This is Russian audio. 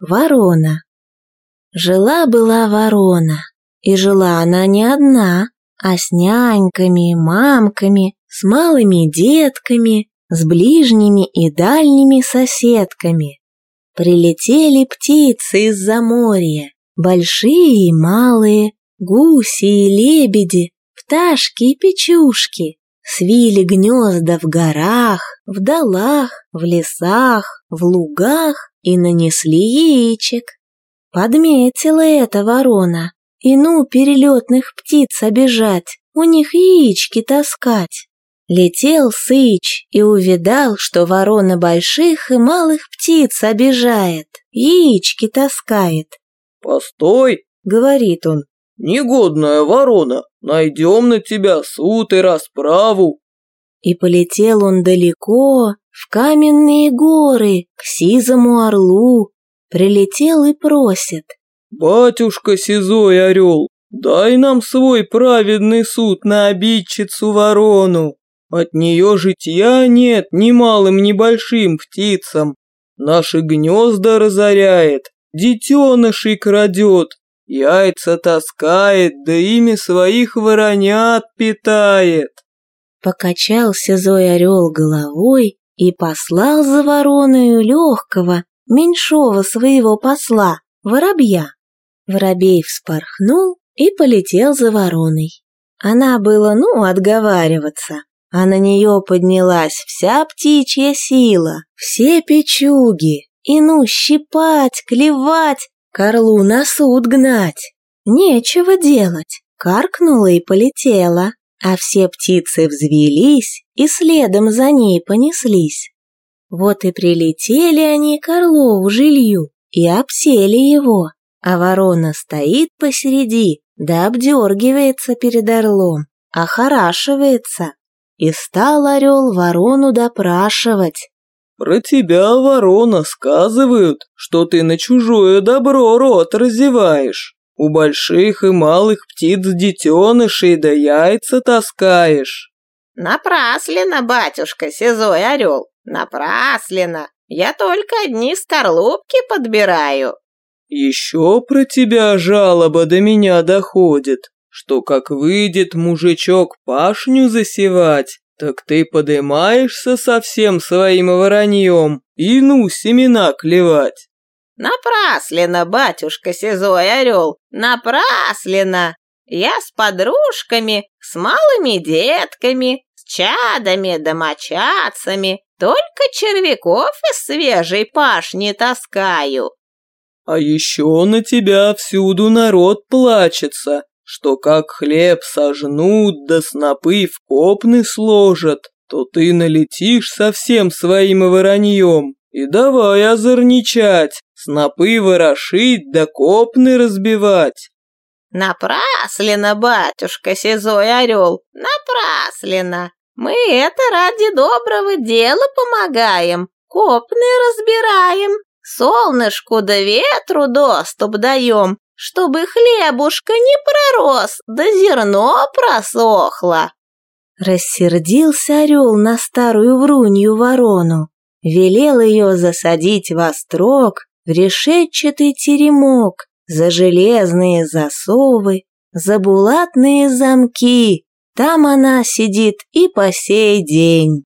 Ворона. Жила-была ворона, и жила она не одна, а с няньками, мамками, с малыми детками, с ближними и дальними соседками. Прилетели птицы из-за моря, большие и малые, гуси и лебеди, пташки и печушки. Свили гнезда в горах, в долах, в лесах, в лугах и нанесли яичек. Подметила это ворона, и ну перелетных птиц обижать, у них яички таскать. Летел Сыч и увидал, что ворона больших и малых птиц обижает, яички таскает. «Постой!» — говорит он. «Негодная ворона, найдем на тебя суд и расправу!» И полетел он далеко, в каменные горы, к сизому орлу. Прилетел и просит. «Батюшка Сизой Орел, дай нам свой праведный суд на обидчицу ворону. От нее житья нет ни малым, ни большим птицам. Наши гнезда разоряет, детенышей крадет, яйца таскает, да ими своих воронят питает. Покачался зой орел головой и послал за вороною легкого, меньшого своего посла, воробья. Воробей вспорхнул и полетел за вороной. Она было, ну, отговариваться, а на нее поднялась вся птичья сила, все печуги, и ну щипать, клевать, Карлу на суд гнать. Нечего делать, каркнула и полетела, а все птицы взвелись и следом за ней понеслись. Вот и прилетели они к Орлову жилью и обсели его, а ворона стоит посереди, да обдергивается перед орлом, охорашивается. И стал орел ворону допрашивать. «Про тебя, ворона, сказывают, что ты на чужое добро рот разеваешь. У больших и малых птиц детенышей да яйца таскаешь». «Напрасленно, батюшка, сизой орел, напрасленно. Я только одни скорлупки подбираю». «Еще про тебя жалоба до меня доходит, что как выйдет мужичок пашню засевать, так ты подымаешься со всем своим вороньем и ну семена клевать. Напрасленно, батюшка Сизой Орел, напрасленно. Я с подружками, с малыми детками, с чадами, домочадцами, только червяков из свежей пашни таскаю. А еще на тебя всюду народ плачется, что как хлеб сожнут, да снопы в копны сложат, то ты налетишь со всем своим вороньем и давай озорничать, снопы ворошить да копны разбивать. Напрасленно, батюшка Сизой Орел, напрасленно. Мы это ради доброго дела помогаем, копны разбираем, солнышку да ветру доступ даем, чтобы хлебушка не пророс, да зерно просохло. Рассердился орел на старую врунью ворону, велел ее засадить во строк в решетчатый теремок, за железные засовы, за булатные замки. Там она сидит и по сей день.